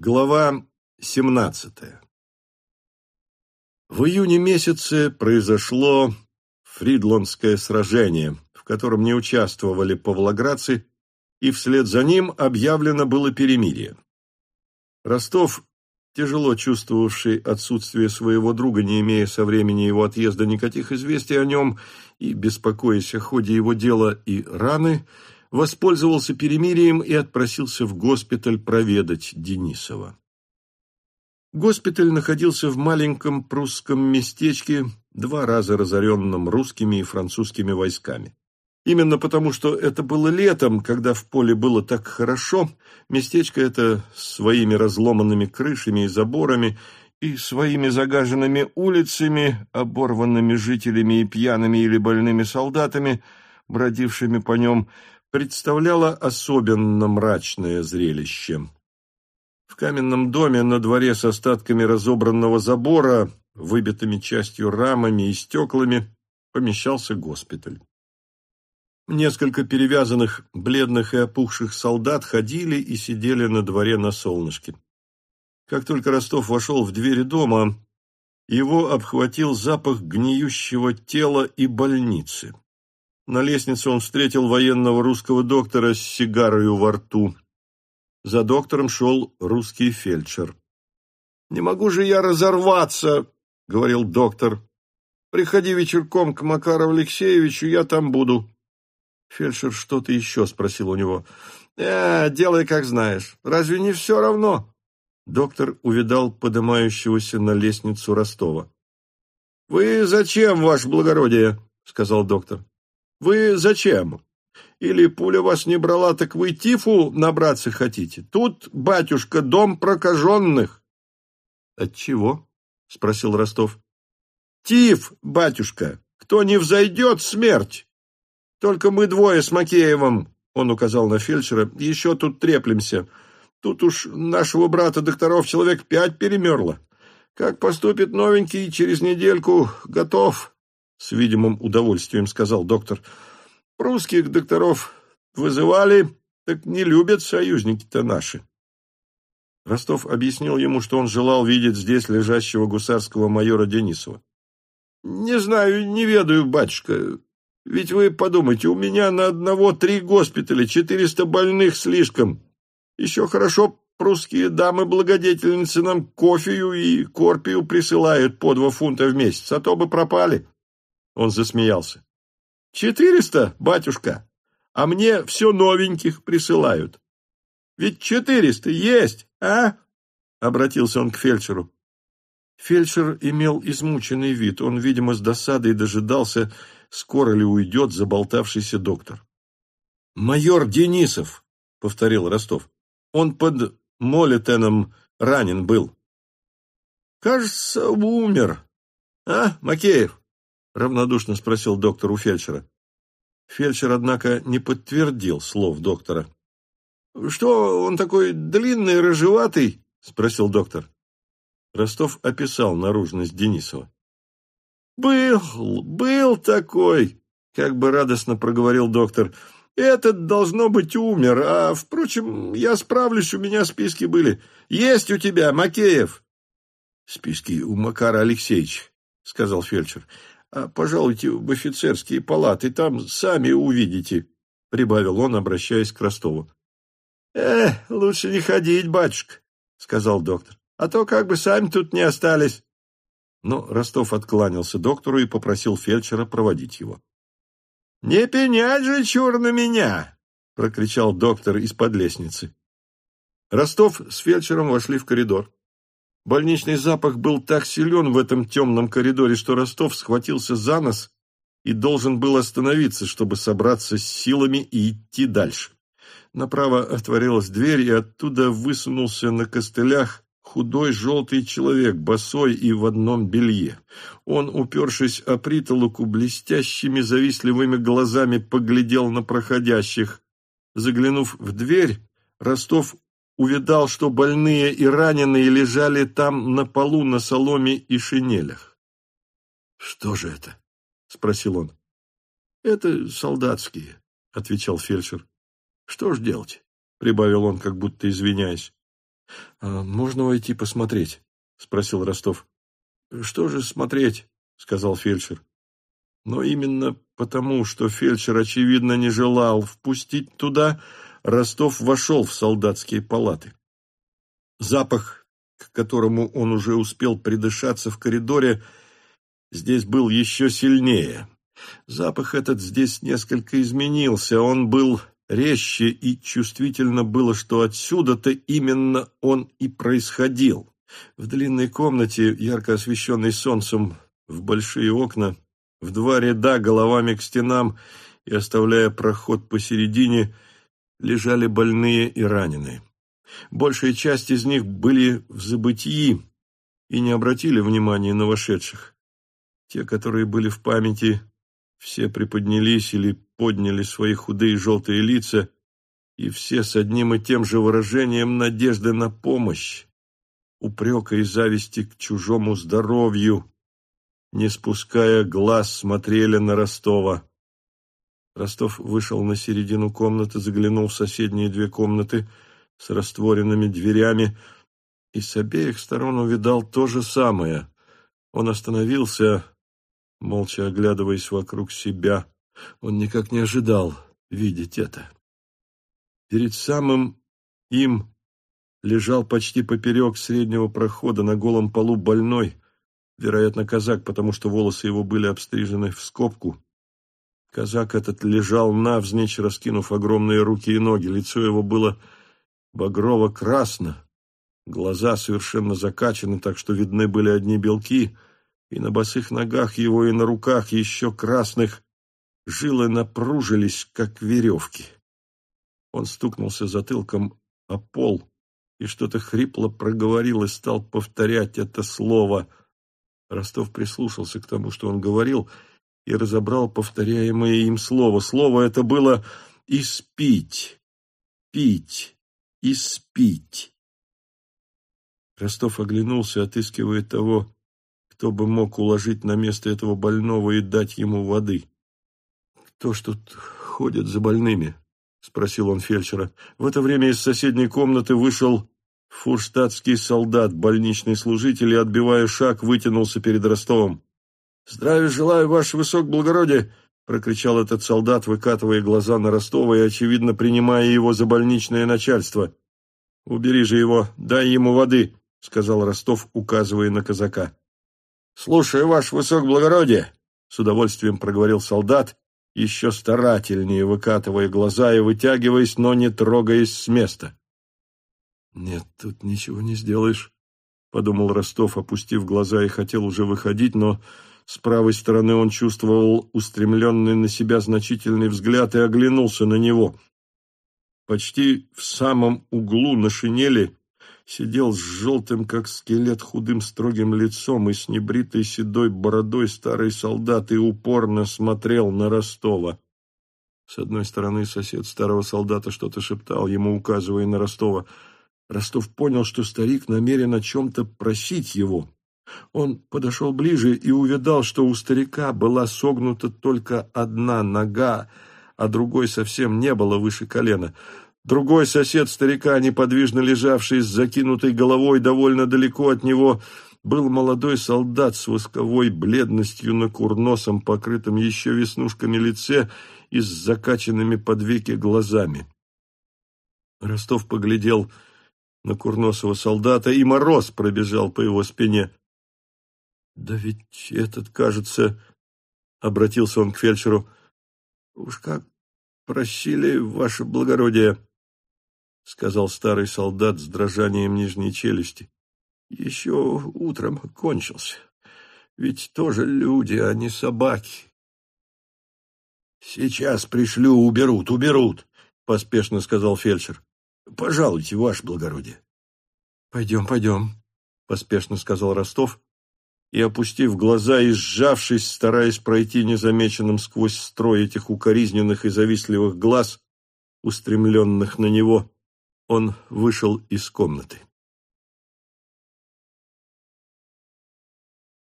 Глава 17 В июне месяце произошло Фридландское сражение, в котором не участвовали павлоградцы, и вслед за ним объявлено было перемирие. Ростов, тяжело чувствовавший отсутствие своего друга, не имея со времени его отъезда никаких известий о нем и беспокоясь о ходе его дела и раны, воспользовался перемирием и отпросился в госпиталь проведать Денисова. Госпиталь находился в маленьком прусском местечке, два раза разоренном русскими и французскими войсками. Именно потому, что это было летом, когда в поле было так хорошо, местечко это своими разломанными крышами и заборами и своими загаженными улицами, оборванными жителями и пьяными или больными солдатами, бродившими по нем, представляло особенно мрачное зрелище. В каменном доме на дворе с остатками разобранного забора, выбитыми частью рамами и стеклами, помещался госпиталь. Несколько перевязанных, бледных и опухших солдат ходили и сидели на дворе на солнышке. Как только Ростов вошел в двери дома, его обхватил запах гниющего тела и больницы. На лестнице он встретил военного русского доктора с сигарою во рту. За доктором шел русский фельдшер. «Не могу же я разорваться!» — говорил доктор. «Приходи вечерком к Макару Алексеевичу, я там буду». Фельдшер что-то еще спросил у него. «Э, делай, как знаешь. Разве не все равно?» Доктор увидал поднимающегося на лестницу Ростова. «Вы зачем, ваше благородие?» — сказал доктор. Вы зачем? Или пуля вас не брала, так вы тифу набраться хотите? Тут, батюшка, дом прокаженных. От чего? Спросил Ростов. Тиф, батюшка. Кто не взойдет, смерть. Только мы двое с Макеевым, он указал на фельдшера, еще тут треплемся. Тут уж нашего брата докторов человек пять перемерло. Как поступит новенький, через недельку готов. С видимым удовольствием сказал доктор. Прусских докторов вызывали, так не любят союзники-то наши. Ростов объяснил ему, что он желал видеть здесь лежащего гусарского майора Денисова. «Не знаю, не ведаю, батюшка. Ведь вы подумайте, у меня на одного три госпиталя, четыреста больных слишком. Еще хорошо прусские дамы-благодетельницы нам кофею и корпию присылают по два фунта в месяц, а то бы пропали». Он засмеялся. «Четыреста, батюшка, а мне все новеньких присылают. Ведь четыреста есть, а?» Обратился он к фельдшеру. Фельдшер имел измученный вид. Он, видимо, с досадой дожидался, скоро ли уйдет заболтавшийся доктор. «Майор Денисов», — повторил Ростов. «Он под Молитеном ранен был». «Кажется, умер. А, Макеев?» Равнодушно спросил доктор у фельдшера. Фельдшер, однако, не подтвердил слов доктора. «Что, он такой длинный, рыжеватый?» — спросил доктор. Ростов описал наружность Денисова. «Был, был такой!» — как бы радостно проговорил доктор. «Этот, должно быть, умер, а, впрочем, я справлюсь, у меня списки были. Есть у тебя, Макеев?» «Списки у Макара Алексеевича», — сказал фельдшер. А пожалуйте в офицерские палаты, там сами увидите», — прибавил он, обращаясь к Ростову. «Э, лучше не ходить, батюшка», — сказал доктор, «а то как бы сами тут не остались». Но Ростов откланялся доктору и попросил фельдшера проводить его. «Не пенять же, чур, на меня!» — прокричал доктор из-под лестницы. Ростов с фельдшером вошли в коридор. Больничный запах был так силен в этом темном коридоре, что Ростов схватился за нос и должен был остановиться, чтобы собраться с силами и идти дальше. Направо отворилась дверь, и оттуда высунулся на костылях худой желтый человек, босой и в одном белье. Он, упершись о притолоку, блестящими завистливыми глазами поглядел на проходящих. Заглянув в дверь, Ростов увидал, что больные и раненые лежали там на полу на соломе и шинелях. — Что же это? — спросил он. — Это солдатские, — отвечал фельдшер. — Что ж делать? — прибавил он, как будто извиняясь. А можно войти посмотреть? спросил Ростов. Что же смотреть? сказал фельдшер. Но именно потому, что фельдшер, очевидно, не желал впустить туда, Ростов вошел в солдатские палаты. Запах, к которому он уже успел придышаться в коридоре, здесь был еще сильнее. Запах этот здесь несколько изменился, он был резче, и чувствительно было, что отсюда-то именно он и происходил. В длинной комнате, ярко освещенной солнцем, в большие окна, в два ряда головами к стенам и оставляя проход посередине, лежали больные и раненые. Большая часть из них были в забытии и не обратили внимания на вошедших. Те, которые были в памяти, все приподнялись или подняли свои худые желтые лица, и все с одним и тем же выражением надежды на помощь, упрека и зависти к чужому здоровью, не спуская глаз, смотрели на Ростова. Ростов вышел на середину комнаты, заглянул в соседние две комнаты с растворенными дверями и с обеих сторон увидал то же самое. Он остановился, молча оглядываясь вокруг себя. Он никак не ожидал видеть это. Перед самым им лежал почти поперек среднего прохода на голом полу больной, вероятно, казак, потому что волосы его были обстрижены в скобку. Казак этот лежал навзничь, раскинув огромные руки и ноги. Лицо его было багрово-красно, глаза совершенно закачаны, так что видны были одни белки — и на босых ногах его, и на руках еще красных жилы напружились, как веревки. Он стукнулся затылком о пол и что-то хрипло проговорил и стал повторять это слово. Ростов прислушался к тому, что он говорил, и разобрал повторяемое им слово. Слово это было «испить», «пить», «испить». Ростов оглянулся, отыскивая того, кто бы мог уложить на место этого больного и дать ему воды. «Кто ж тут ходит за больными?» — спросил он фельдшера. В это время из соседней комнаты вышел фурштадтский солдат, больничный служитель, и, отбивая шаг, вытянулся перед Ростовом. «Здравия желаю, ваше высокоблагородие!» — прокричал этот солдат, выкатывая глаза на Ростова и, очевидно, принимая его за больничное начальство. «Убери же его, дай ему воды», — сказал Ростов, указывая на казака. «Слушаю, ваше высокоблагородие!» — с удовольствием проговорил солдат, еще старательнее выкатывая глаза и вытягиваясь, но не трогаясь с места. «Нет, тут ничего не сделаешь», — подумал Ростов, опустив глаза и хотел уже выходить, но с правой стороны он чувствовал устремленный на себя значительный взгляд и оглянулся на него. Почти в самом углу на шинели сидел с желтым, как скелет, худым строгим лицом и с небритой седой бородой старый солдат и упорно смотрел на Ростова. С одной стороны сосед старого солдата что-то шептал, ему указывая на Ростова. Ростов понял, что старик намерен о чем-то просить его. Он подошел ближе и увидал, что у старика была согнута только одна нога, а другой совсем не было выше колена. Другой сосед старика, неподвижно лежавший с закинутой головой довольно далеко от него, был молодой солдат с восковой бледностью на курносом, покрытом еще веснушками лице и с закачанными под веки глазами. Ростов поглядел на курносого солдата, и мороз пробежал по его спине. «Да ведь этот, кажется...» — обратился он к фельдшеру. «Уж как просили, ваше благородие!» — сказал старый солдат с дрожанием нижней челюсти. — Еще утром кончился. Ведь тоже люди, а не собаки. — Сейчас пришлю, уберут, уберут, — поспешно сказал фельдшер. — Пожалуйте, ваше благородие. — Пойдем, пойдем, — поспешно сказал Ростов, и, опустив глаза и сжавшись, стараясь пройти незамеченным сквозь строй этих укоризненных и завистливых глаз, устремленных на него, он вышел из комнаты.